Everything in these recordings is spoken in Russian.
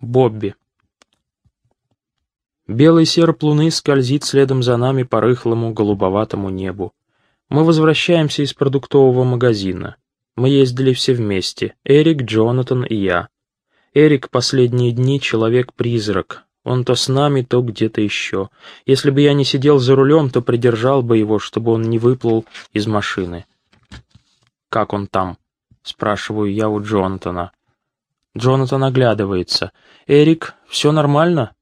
Бобби. Белый серп луны скользит следом за нами по рыхлому голубоватому небу. Мы возвращаемся из продуктового магазина. Мы ездили все вместе, Эрик, Джонатан и я. Эрик последние дни человек-призрак. Он то с нами, то где-то еще. Если бы я не сидел за рулем, то придержал бы его, чтобы он не выплыл из машины. «Как он там?» — спрашиваю я у Джонатана. Джонатан оглядывается. «Эрик, все нормально?»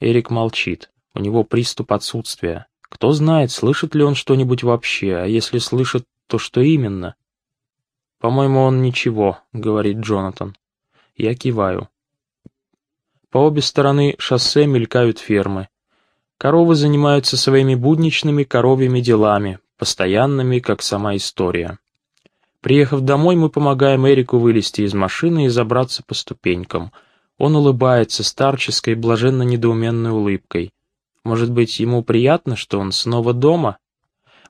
Эрик молчит. У него приступ отсутствия. Кто знает, слышит ли он что-нибудь вообще, а если слышит, то что именно? «По-моему, он ничего», — говорит Джонатан. Я киваю. По обе стороны шоссе мелькают фермы. Коровы занимаются своими будничными коровьими делами, постоянными, как сама история. Приехав домой, мы помогаем Эрику вылезти из машины и забраться по ступенькам. Он улыбается старческой, блаженно-недоуменной улыбкой. Может быть, ему приятно, что он снова дома?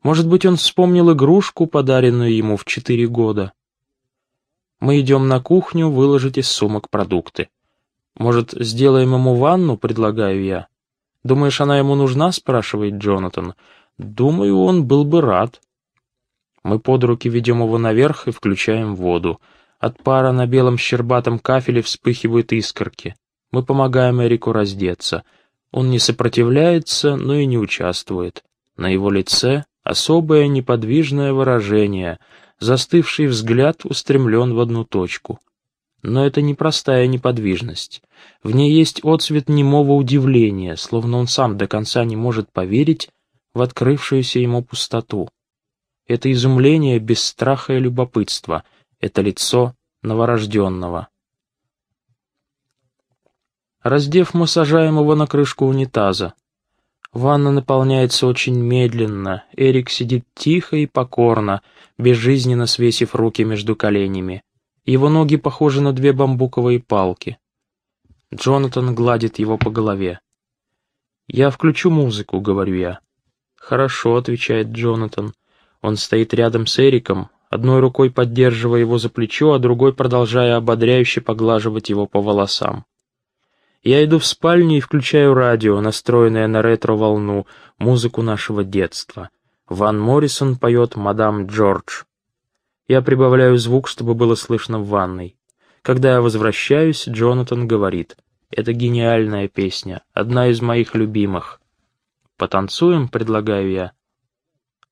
Может быть, он вспомнил игрушку, подаренную ему в четыре года? Мы идем на кухню выложить из сумок продукты. «Может, сделаем ему ванну?» — предлагаю я. «Думаешь, она ему нужна?» — спрашивает Джонатан. «Думаю, он был бы рад». Мы под руки ведем его наверх и включаем воду. От пара на белом щербатом кафеле вспыхивают искорки. Мы помогаем Эрику раздеться. Он не сопротивляется, но и не участвует. На его лице особое неподвижное выражение, застывший взгляд устремлен в одну точку. Но это непростая неподвижность. В ней есть отцвет немого удивления, словно он сам до конца не может поверить в открывшуюся ему пустоту. Это изумление без страха и любопытства. Это лицо новорожденного. Раздев, мы сажаем его на крышку унитаза. Ванна наполняется очень медленно. Эрик сидит тихо и покорно, безжизненно свесив руки между коленями. Его ноги похожи на две бамбуковые палки. Джонатан гладит его по голове. «Я включу музыку», — говорю я. «Хорошо», — отвечает Джонатан. Он стоит рядом с Эриком, одной рукой поддерживая его за плечо, а другой продолжая ободряюще поглаживать его по волосам. Я иду в спальню и включаю радио, настроенное на ретро-волну, музыку нашего детства. Ван Моррисон поет «Мадам Джордж». Я прибавляю звук, чтобы было слышно в ванной. Когда я возвращаюсь, Джонатан говорит, «Это гениальная песня, одна из моих любимых». «Потанцуем?» — предлагаю я.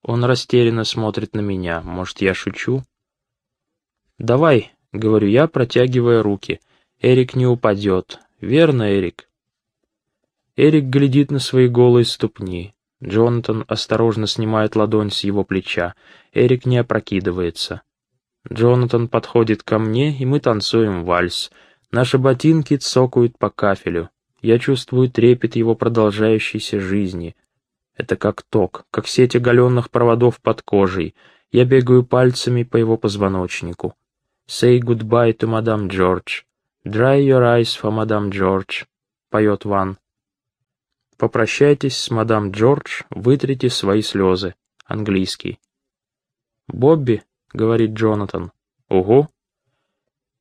Он растерянно смотрит на меня. Может, я шучу? «Давай», — говорю я, протягивая руки. «Эрик не упадет. Верно, Эрик?» Эрик глядит на свои голые ступни. Джонатан осторожно снимает ладонь с его плеча. Эрик не опрокидывается. Джонатан подходит ко мне, и мы танцуем вальс. Наши ботинки цокают по кафелю. Я чувствую трепет его продолжающейся жизни. Это как ток, как сеть оголенных проводов под кожей. Я бегаю пальцами по его позвоночнику. «Say goodbye to Madame George. Dry your eyes for Madame George», — поет Ван. «Попрощайтесь с Мадам Джордж, вытрите свои слезы». Английский. «Бобби», — говорит Джонатан. «Угу».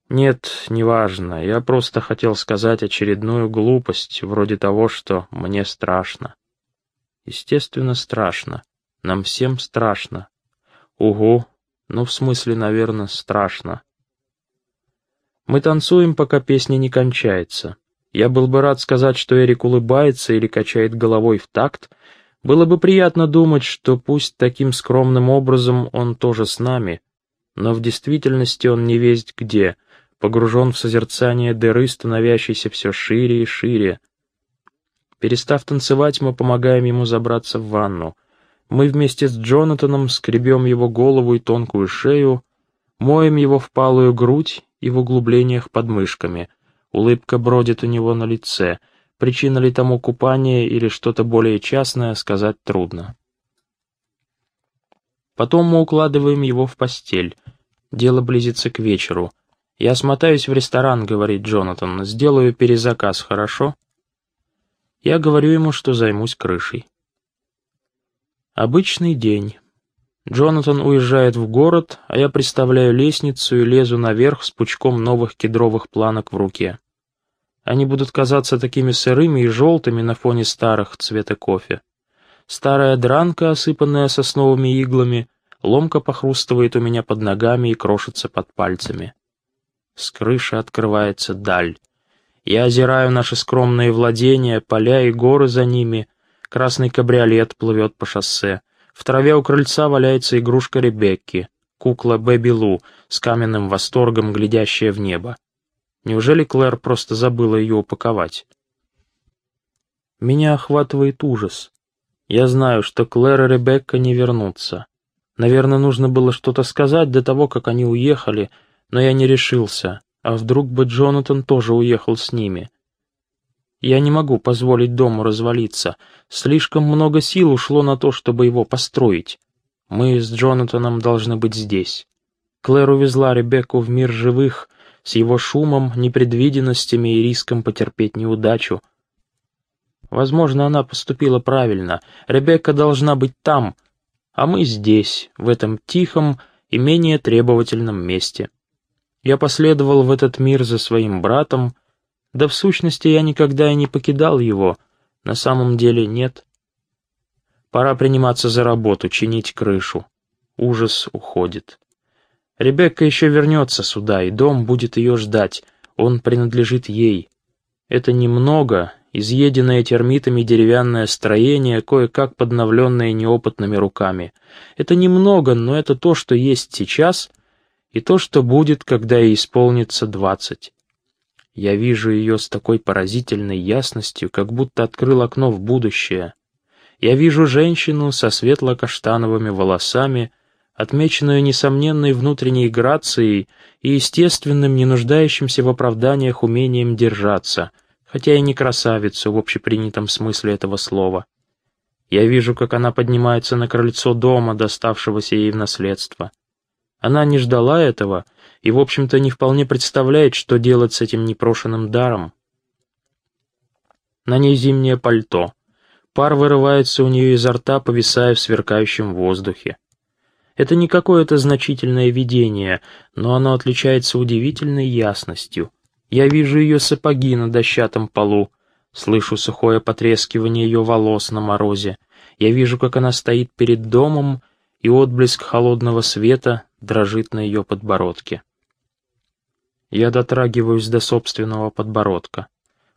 «Нет, неважно. Я просто хотел сказать очередную глупость, вроде того, что мне страшно». Естественно, страшно. Нам всем страшно. Угу. Ну, в смысле, наверное, страшно. Мы танцуем, пока песня не кончается. Я был бы рад сказать, что Эрик улыбается или качает головой в такт. Было бы приятно думать, что пусть таким скромным образом он тоже с нами, но в действительности он не весть где, погружен в созерцание дыры, становящейся все шире и шире, Перестав танцевать, мы помогаем ему забраться в ванну. Мы вместе с Джонатаном скребем его голову и тонкую шею, моем его впалую грудь и в углублениях под мышками. Улыбка бродит у него на лице. Причина ли тому купание или что-то более частное, сказать трудно. Потом мы укладываем его в постель. Дело близится к вечеру. «Я смотаюсь в ресторан», — говорит Джонатан. «Сделаю перезаказ, хорошо?» Я говорю ему, что займусь крышей. Обычный день. Джонатан уезжает в город, а я представляю лестницу и лезу наверх с пучком новых кедровых планок в руке. Они будут казаться такими сырыми и желтыми на фоне старых цвета кофе. Старая дранка, осыпанная сосновыми иглами, ломко похрустывает у меня под ногами и крошится под пальцами. С крыши открывается даль. Я озираю наши скромные владения, поля и горы за ними. Красный кабриолет плывет по шоссе. В траве у крыльца валяется игрушка Ребекки, кукла Бэби Лу, с каменным восторгом глядящая в небо. Неужели Клэр просто забыла ее упаковать? Меня охватывает ужас. Я знаю, что Клэр и Ребекка не вернутся. Наверное, нужно было что-то сказать до того, как они уехали, но я не решился. А вдруг бы Джонатан тоже уехал с ними? Я не могу позволить дому развалиться. Слишком много сил ушло на то, чтобы его построить. Мы с Джонатаном должны быть здесь. Клэр увезла Ребекку в мир живых, с его шумом, непредвиденностями и риском потерпеть неудачу. Возможно, она поступила правильно. Ребекка должна быть там, а мы здесь, в этом тихом и менее требовательном месте. Я последовал в этот мир за своим братом, да в сущности я никогда и не покидал его, на самом деле нет. Пора приниматься за работу, чинить крышу. Ужас уходит. Ребекка еще вернется сюда, и дом будет ее ждать, он принадлежит ей. Это немного, изъеденное термитами деревянное строение, кое-как подновленное неопытными руками. Это немного, но это то, что есть сейчас — и то, что будет, когда ей исполнится двадцать. Я вижу ее с такой поразительной ясностью, как будто открыл окно в будущее. Я вижу женщину со светло-каштановыми волосами, отмеченную несомненной внутренней грацией и естественным, не нуждающимся в оправданиях умением держаться, хотя и не красавицу в общепринятом смысле этого слова. Я вижу, как она поднимается на крыльцо дома, доставшегося ей в наследство. Она не ждала этого и, в общем-то, не вполне представляет, что делать с этим непрошенным даром. На ней зимнее пальто. Пар вырывается у нее изо рта, повисая в сверкающем воздухе. Это не какое-то значительное видение, но оно отличается удивительной ясностью. Я вижу ее сапоги на дощатом полу, слышу сухое потрескивание ее волос на морозе. Я вижу, как она стоит перед домом, и отблеск холодного света дрожит на ее подбородке. Я дотрагиваюсь до собственного подбородка.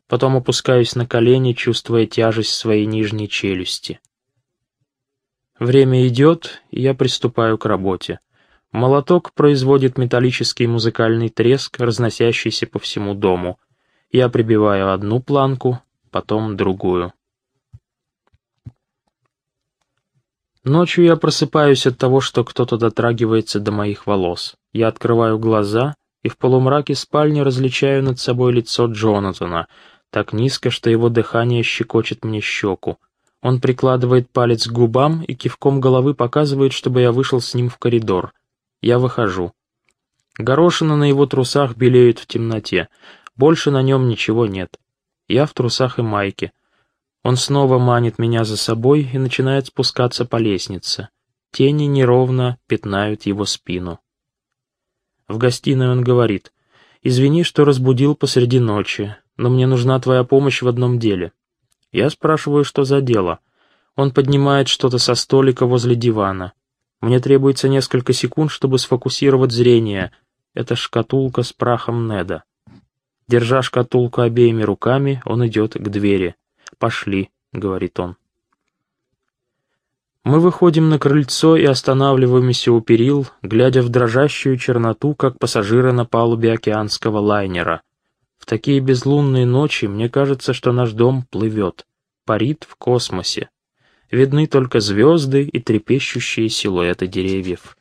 Потом опускаюсь на колени, чувствуя тяжесть своей нижней челюсти. Время идет, и я приступаю к работе. Молоток производит металлический музыкальный треск, разносящийся по всему дому. Я прибиваю одну планку, потом другую. Ночью я просыпаюсь от того, что кто-то дотрагивается до моих волос. Я открываю глаза и в полумраке спальни различаю над собой лицо Джонатана, так низко, что его дыхание щекочет мне щеку. Он прикладывает палец к губам и кивком головы показывает, чтобы я вышел с ним в коридор. Я выхожу. Горошина на его трусах белеют в темноте. Больше на нем ничего нет. Я в трусах и майке. Он снова манит меня за собой и начинает спускаться по лестнице. Тени неровно пятнают его спину. В гостиной он говорит, «Извини, что разбудил посреди ночи, но мне нужна твоя помощь в одном деле». Я спрашиваю, что за дело. Он поднимает что-то со столика возле дивана. Мне требуется несколько секунд, чтобы сфокусировать зрение. Это шкатулка с прахом Неда. Держа шкатулку обеими руками, он идет к двери. «Пошли», — говорит он. Мы выходим на крыльцо и останавливаемся у перил, глядя в дрожащую черноту, как пассажиры на палубе океанского лайнера. В такие безлунные ночи мне кажется, что наш дом плывет, парит в космосе. Видны только звезды и трепещущие силуэты деревьев.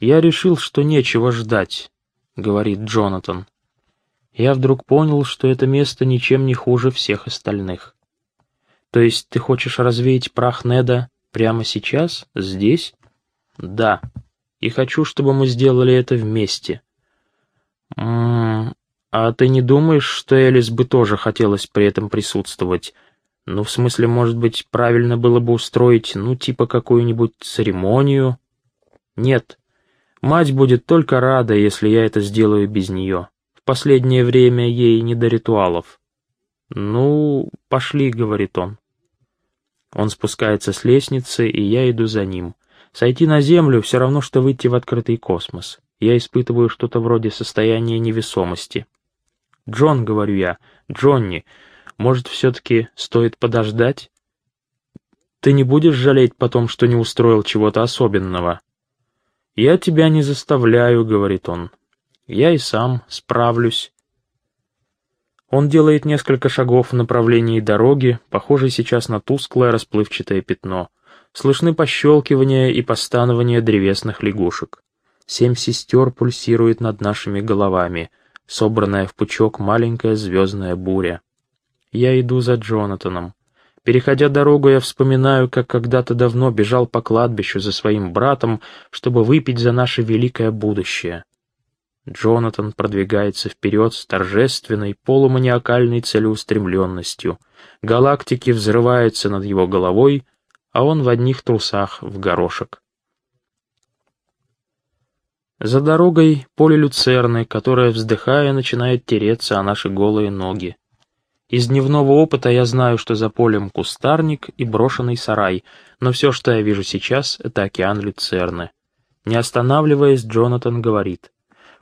«Я решил, что нечего ждать», — говорит Джонатан я вдруг понял, что это место ничем не хуже всех остальных. То есть ты хочешь развеять прах Неда прямо сейчас, здесь? Да. И хочу, чтобы мы сделали это вместе. М -м -м, а ты не думаешь, что Элис бы тоже хотелось при этом присутствовать? Ну, в смысле, может быть, правильно было бы устроить, ну, типа какую-нибудь церемонию? Нет. Мать будет только рада, если я это сделаю без нее последнее время ей не до ритуалов. «Ну, пошли», — говорит он. Он спускается с лестницы, и я иду за ним. Сойти на землю все равно, что выйти в открытый космос. Я испытываю что-то вроде состояния невесомости. «Джон», — говорю я, — «Джонни, может, все-таки стоит подождать? Ты не будешь жалеть потом, что не устроил чего-то особенного?» «Я тебя не заставляю», — говорит он. «Я и сам справлюсь». Он делает несколько шагов в направлении дороги, похожей сейчас на тусклое расплывчатое пятно. Слышны пощелкивания и постанования древесных лягушек. Семь сестер пульсирует над нашими головами, собранная в пучок маленькая звездная буря. Я иду за Джонатаном. Переходя дорогу, я вспоминаю, как когда-то давно бежал по кладбищу за своим братом, чтобы выпить за наше великое будущее. Джонатан продвигается вперед с торжественной, полуманиакальной целеустремленностью. Галактики взрываются над его головой, а он в одних трусах в горошек. За дорогой поле люцерны, которое, вздыхая, начинает тереться о наши голые ноги. Из дневного опыта я знаю, что за полем кустарник и брошенный сарай, но все, что я вижу сейчас, это океан люцерны. Не останавливаясь, Джонатан говорит —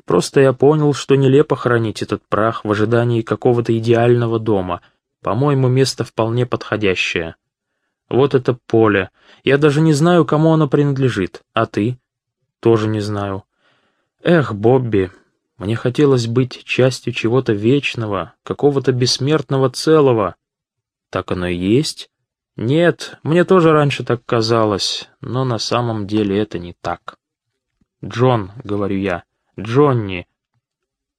Просто я понял, что нелепо хранить этот прах в ожидании какого-то идеального дома. По-моему, место вполне подходящее. Вот это поле. Я даже не знаю, кому оно принадлежит. А ты? Тоже не знаю. Эх, Бобби, мне хотелось быть частью чего-то вечного, какого-то бессмертного целого. Так оно и есть? Нет, мне тоже раньше так казалось, но на самом деле это не так. «Джон», — говорю я, — Джонни!»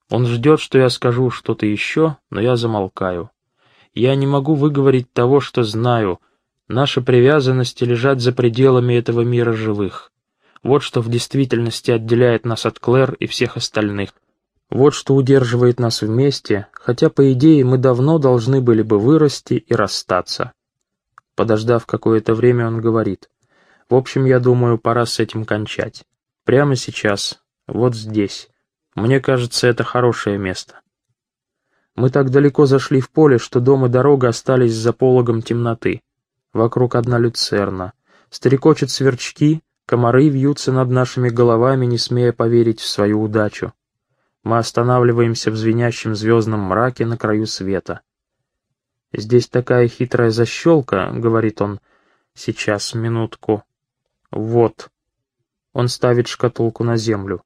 Он ждет, что я скажу что-то еще, но я замолкаю. Я не могу выговорить того, что знаю. Наши привязанности лежат за пределами этого мира живых. Вот что в действительности отделяет нас от Клэр и всех остальных. Вот что удерживает нас вместе, хотя, по идее, мы давно должны были бы вырасти и расстаться. Подождав какое-то время, он говорит. В общем, я думаю, пора с этим кончать. Прямо сейчас, вот здесь. Мне кажется, это хорошее место. Мы так далеко зашли в поле, что дом и дорога остались за пологом темноты. Вокруг одна люцерна. Стрекочут сверчки, комары вьются над нашими головами, не смея поверить в свою удачу. Мы останавливаемся в звенящем звездном мраке на краю света. «Здесь такая хитрая защелка», — говорит он. «Сейчас, минутку. Вот». Он ставит шкатулку на землю.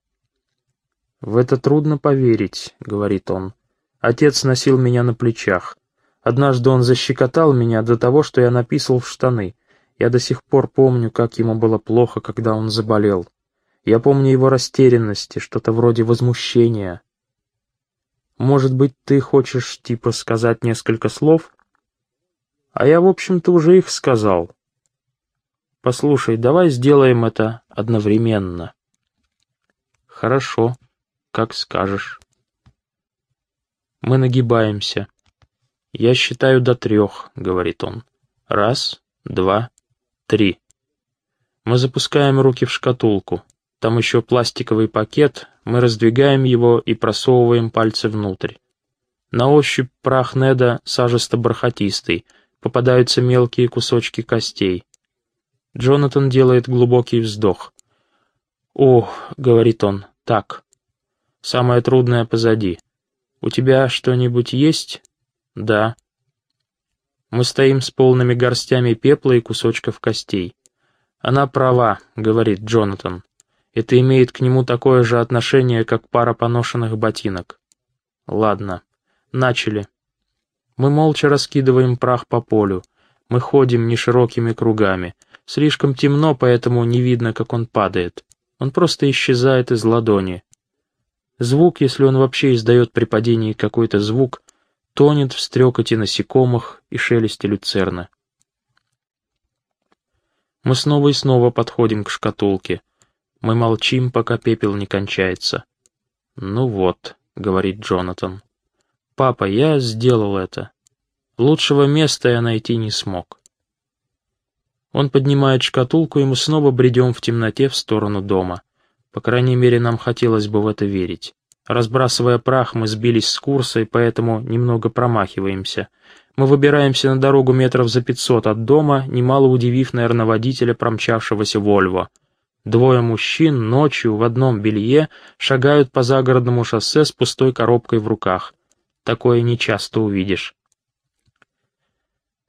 «В это трудно поверить», — говорит он. «Отец носил меня на плечах. Однажды он защекотал меня до того, что я написал в штаны. Я до сих пор помню, как ему было плохо, когда он заболел. Я помню его растерянности, что-то вроде возмущения. Может быть, ты хочешь, типа, сказать несколько слов? А я, в общем-то, уже их сказал. Послушай, давай сделаем это одновременно. Хорошо как скажешь. Мы нагибаемся. «Я считаю до трех», — говорит он. «Раз, два, три». Мы запускаем руки в шкатулку. Там еще пластиковый пакет, мы раздвигаем его и просовываем пальцы внутрь. На ощупь прах Неда сажисто-бархатистый, попадаются мелкие кусочки костей. Джонатан делает глубокий вздох. «Ох», — говорит он, — «так, Самое трудное позади. У тебя что-нибудь есть? Да. Мы стоим с полными горстями пепла и кусочков костей. Она права, говорит Джонатан. Это имеет к нему такое же отношение, как пара поношенных ботинок. Ладно, начали. Мы молча раскидываем прах по полю. Мы ходим неширокими кругами. Слишком темно, поэтому не видно, как он падает. Он просто исчезает из ладони. Звук, если он вообще издает при падении какой-то звук, тонет в стрекоте насекомых и шелесте люцерна. Мы снова и снова подходим к шкатулке. Мы молчим, пока пепел не кончается. «Ну вот», — говорит Джонатан. «Папа, я сделал это. Лучшего места я найти не смог». Он поднимает шкатулку, и мы снова бредем в темноте в сторону дома. По крайней мере, нам хотелось бы в это верить. Разбрасывая прах, мы сбились с курса и поэтому немного промахиваемся. Мы выбираемся на дорогу метров за пятьсот от дома, немало удивив, наверное, водителя, промчавшегося Вольво. Двое мужчин ночью в одном белье шагают по загородному шоссе с пустой коробкой в руках. Такое нечасто увидишь.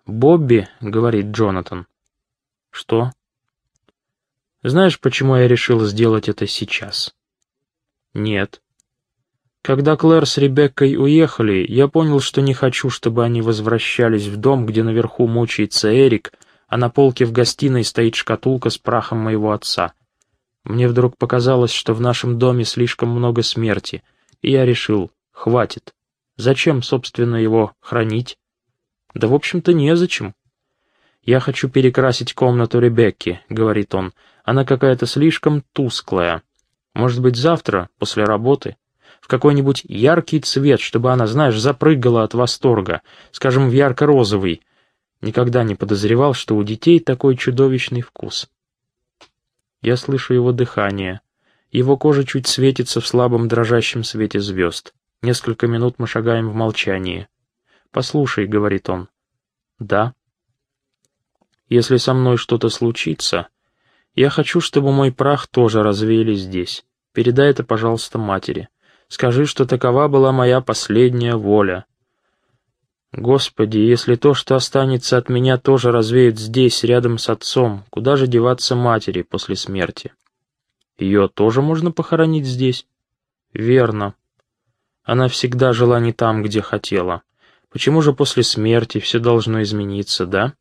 «Бобби», — говорит Джонатан. «Что?» «Знаешь, почему я решил сделать это сейчас?» «Нет». Когда Клэр с Ребеккой уехали, я понял, что не хочу, чтобы они возвращались в дом, где наверху мучается Эрик, а на полке в гостиной стоит шкатулка с прахом моего отца. Мне вдруг показалось, что в нашем доме слишком много смерти, и я решил, хватит. Зачем, собственно, его хранить? Да, в общем-то, незачем. «Я хочу перекрасить комнату Ребекки», — говорит он. «Она какая-то слишком тусклая. Может быть, завтра, после работы?» в какой-нибудь яркий цвет, чтобы она, знаешь, запрыгала от восторга, скажем, в ярко-розовый. Никогда не подозревал, что у детей такой чудовищный вкус. Я слышу его дыхание. Его кожа чуть светится в слабом дрожащем свете звезд. Несколько минут мы шагаем в молчании. «Послушай», — говорит он. «Да». «Если со мной что-то случится, я хочу, чтобы мой прах тоже развеяли здесь. Передай это, пожалуйста, матери. Скажи, что такова была моя последняя воля. Господи, если то, что останется от меня, тоже развеют здесь, рядом с отцом, куда же деваться матери после смерти? Ее тоже можно похоронить здесь? Верно. Она всегда жила не там, где хотела. Почему же после смерти все должно измениться, да?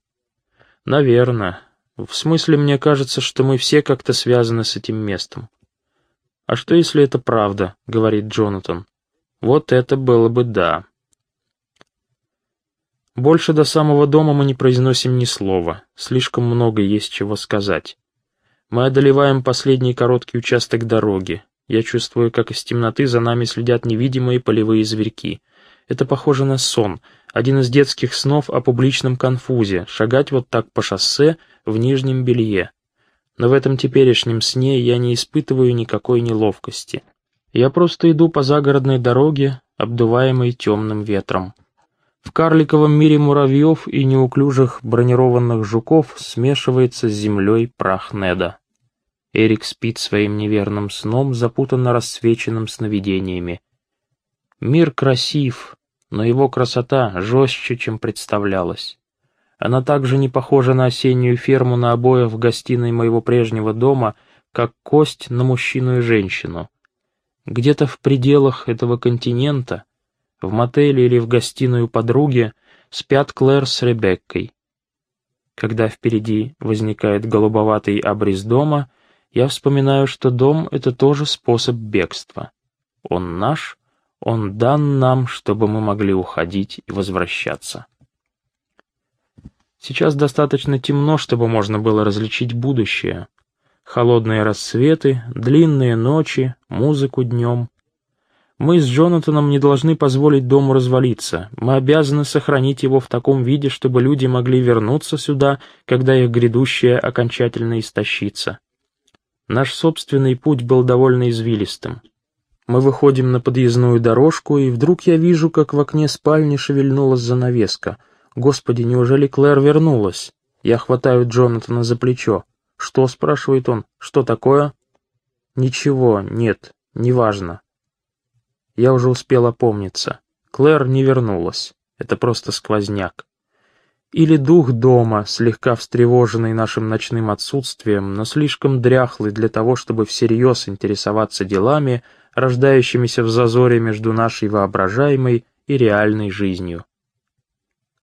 Наверное. В смысле, мне кажется, что мы все как-то связаны с этим местом. «А что, если это правда?» — говорит Джонатан. «Вот это было бы да». Больше до самого дома мы не произносим ни слова, слишком много есть чего сказать. Мы одолеваем последний короткий участок дороги. Я чувствую, как из темноты за нами следят невидимые полевые зверьки. Это похоже на сон, один из детских снов о публичном конфузе, шагать вот так по шоссе в нижнем белье но в этом теперешнем сне я не испытываю никакой неловкости. Я просто иду по загородной дороге, обдуваемой темным ветром. В карликовом мире муравьев и неуклюжих бронированных жуков смешивается с землей прах Неда. Эрик спит своим неверным сном, запутанно рассвеченным сновидениями. Мир красив, но его красота жестче, чем представлялось. Она также не похожа на осеннюю ферму на обоях в гостиной моего прежнего дома, как кость на мужчину и женщину. Где-то в пределах этого континента, в мотеле или в гостиную подруги, спят Клэр с Ребеккой. Когда впереди возникает голубоватый обрез дома, я вспоминаю, что дом — это тоже способ бегства. Он наш, он дан нам, чтобы мы могли уходить и возвращаться. Сейчас достаточно темно, чтобы можно было различить будущее. Холодные рассветы, длинные ночи, музыку днем. Мы с Джонатаном не должны позволить дому развалиться. Мы обязаны сохранить его в таком виде, чтобы люди могли вернуться сюда, когда их грядущее окончательно истощится. Наш собственный путь был довольно извилистым. Мы выходим на подъездную дорожку, и вдруг я вижу, как в окне спальни шевельнулась занавеска — Господи, неужели Клэр вернулась? Я хватаю Джонатана за плечо. «Что?» — спрашивает он. «Что такое?» «Ничего, нет, неважно». Я уже успел опомниться. Клэр не вернулась. Это просто сквозняк. Или дух дома, слегка встревоженный нашим ночным отсутствием, но слишком дряхлый для того, чтобы всерьез интересоваться делами, рождающимися в зазоре между нашей воображаемой и реальной жизнью.